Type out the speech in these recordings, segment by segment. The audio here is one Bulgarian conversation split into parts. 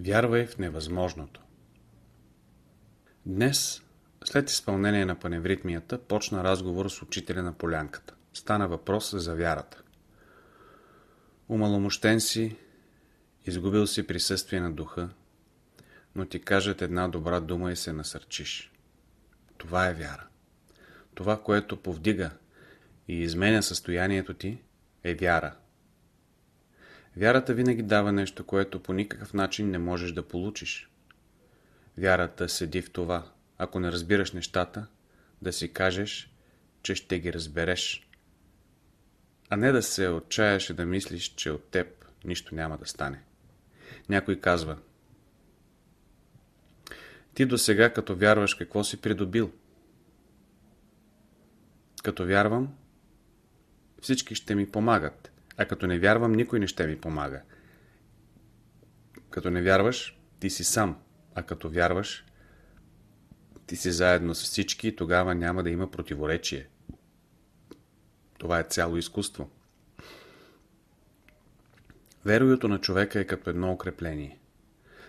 Вярвай в невъзможното. Днес, след изпълнение на паневритмията, почна разговор с учителя на полянката. Стана въпрос за вярата. Умаломощен си, изгубил си присъствие на духа, но ти кажат една добра дума и се насърчиш. Това е вяра. Това, което повдига и изменя състоянието ти, е вяра. Вярата винаги дава нещо, което по никакъв начин не можеш да получиш. Вярата седи в това, ако не разбираш нещата, да си кажеш, че ще ги разбереш. А не да се отчаяш и да мислиш, че от теб нищо няма да стане. Някой казва Ти до сега, като вярваш, какво си придобил? Като вярвам, всички ще ми помагат. А като не вярвам, никой не ще ми помага. Като не вярваш, ти си сам. А като вярваш, ти си заедно с всички и тогава няма да има противоречие. Това е цяло изкуство. Веруюто на човека е като едно укрепление.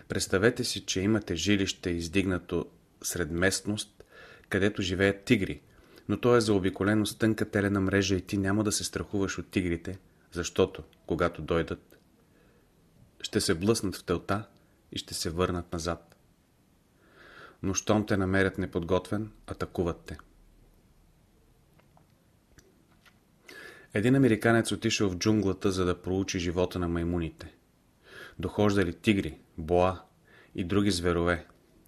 Представете си, че имате жилище издигнато сред местност, където живеят тигри, но то е заобиколено с тънка телена мрежа и ти няма да се страхуваш от тигрите, защото, когато дойдат, ще се блъснат в телта и ще се върнат назад. Но щом те намерят неподготвен, атакуват те. Един американец отишъл в джунглата, за да проучи живота на маймуните. Дохождали тигри, боа и други зверове,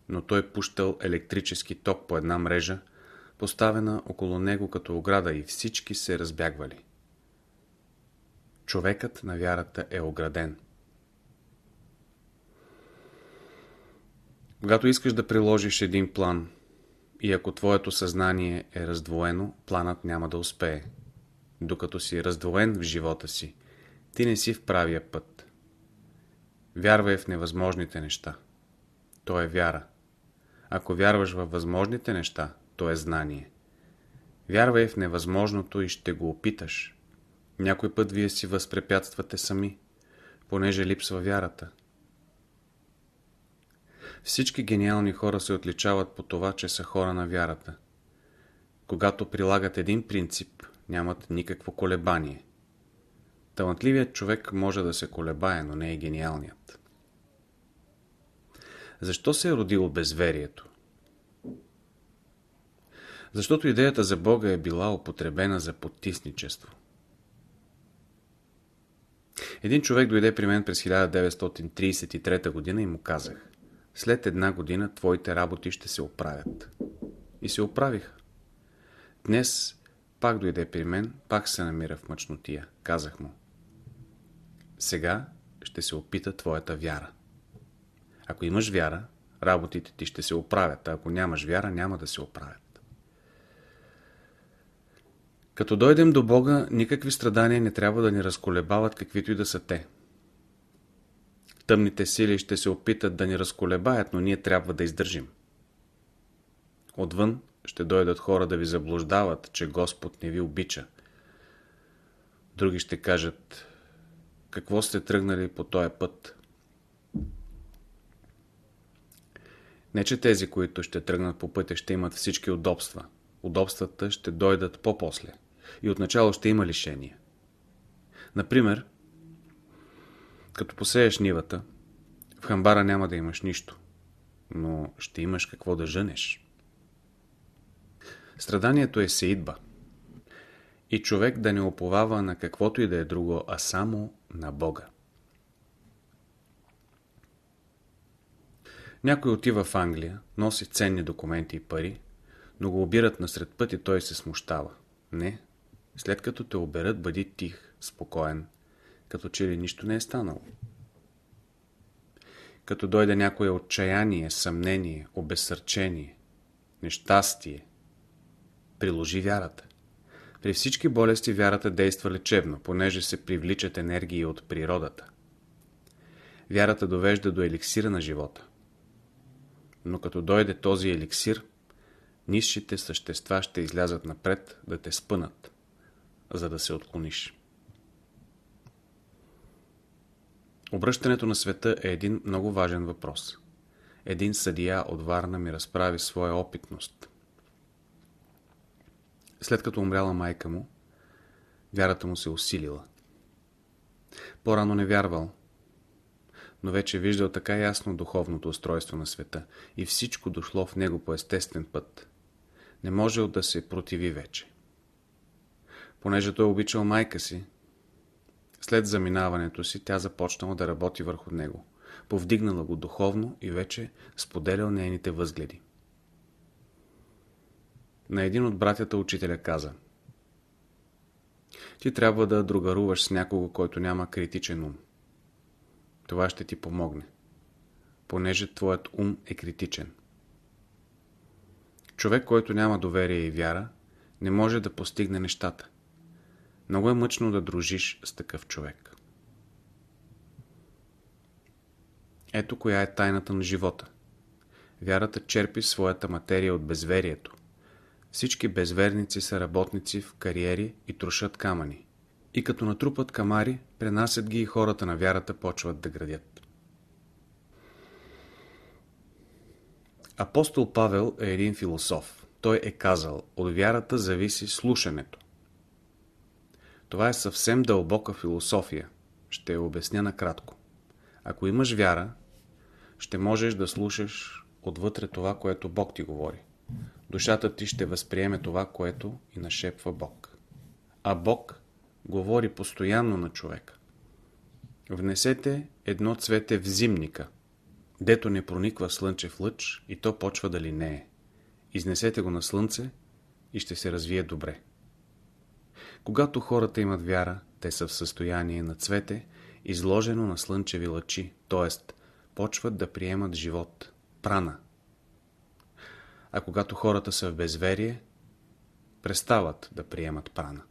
но той пущал електрически ток по една мрежа, поставена около него като ограда и всички се разбягвали. Човекът на вярата е ограден. Когато искаш да приложиш един план и ако твоето съзнание е раздвоено, планът няма да успее. Докато си раздвоен в живота си, ти не си в правия път. Вярвай в невъзможните неща. То е вяра. Ако вярваш във възможните неща, то е знание. Вярвай в невъзможното и ще го опиташ. Някой път вие си възпрепятствате сами, понеже липсва вярата. Всички гениални хора се отличават по това, че са хора на вярата. Когато прилагат един принцип, нямат никакво колебание. Талантливият човек може да се колебае, но не е гениалният. Защо се е родило безверието? Защото идеята за Бога е била употребена за потисничество. Един човек дойде при мен през 1933 година и му казах след една година твоите работи ще се оправят. И се оправиха. Днес пак дойде при мен, пак се намира в мъчнотия. Казах му. Сега ще се опита твоята вяра. Ако имаш вяра, работите ти ще се оправят, а ако нямаш вяра, няма да се оправят. Като дойдем до Бога, никакви страдания не трябва да ни разколебават каквито и да са те. Тъмните сили ще се опитат да ни разколебаят, но ние трябва да издържим. Отвън ще дойдат хора да ви заблуждават, че Господ не ви обича. Други ще кажат, какво сте тръгнали по този път? Не, че тези, които ще тръгнат по пътя, ще имат всички удобства. Удобствата ще дойдат по-после. И отначало ще има лишения. Например, като посееш нивата, в хамбара няма да имаш нищо, но ще имаш какво да жънеш. Страданието е сеидба. И човек да не оповава на каквото и да е друго, а само на Бога. Някой отива в Англия, носи ценни документи и пари, но го обират насред път и той се смущава. Не, след като те оберат, бъди тих, спокоен, като че ли нищо не е станало. Като дойде някое отчаяние, съмнение, обесърчение, нещастие, приложи вярата. При всички болести вярата действа лечебно, понеже се привличат енергии от природата. Вярата довежда до еликсира на живота. Но като дойде този еликсир, низшите същества ще излязат напред да те спънат, за да се отклониш. Обръщането на света е един много важен въпрос. Един съдия от Варна ми разправи своя опитност. След като умряла майка му, вярата му се усилила. По-рано не вярвал, но вече виждал така ясно духовното устройство на света и всичко дошло в него по естествен път. Не можел да се противи вече. Понеже той обичал майка си, след заминаването си тя започнала да работи върху него. Повдигнала го духовно и вече споделял нейните възгледи. На един от братята учителя каза Ти трябва да другаруваш с някого, който няма критичен ум. Това ще ти помогне, понеже твоят ум е критичен. Човек, който няма доверие и вяра, не може да постигне нещата. Много е мъчно да дружиш с такъв човек. Ето коя е тайната на живота. Вярата черпи своята материя от безверието. Всички безверници са работници в кариери и трошат камъни. И като натрупат камари, пренасят ги и хората на вярата почват да градят. Апостол Павел е един философ. Той е казал, от вярата зависи слушането. Това е съвсем дълбока философия. Ще я обясня накратко. Ако имаш вяра, ще можеш да слушаш отвътре това, което Бог ти говори. Душата ти ще възприеме това, което и нашепва Бог. А Бог говори постоянно на човека. Внесете едно цвете в зимника, дето не прониква слънчев лъч и то почва да линее. Изнесете го на слънце и ще се развие добре. Когато хората имат вяра, те са в състояние на цвете, изложено на слънчеви лъчи, т.е. почват да приемат живот, прана. А когато хората са в безверие, престават да приемат прана.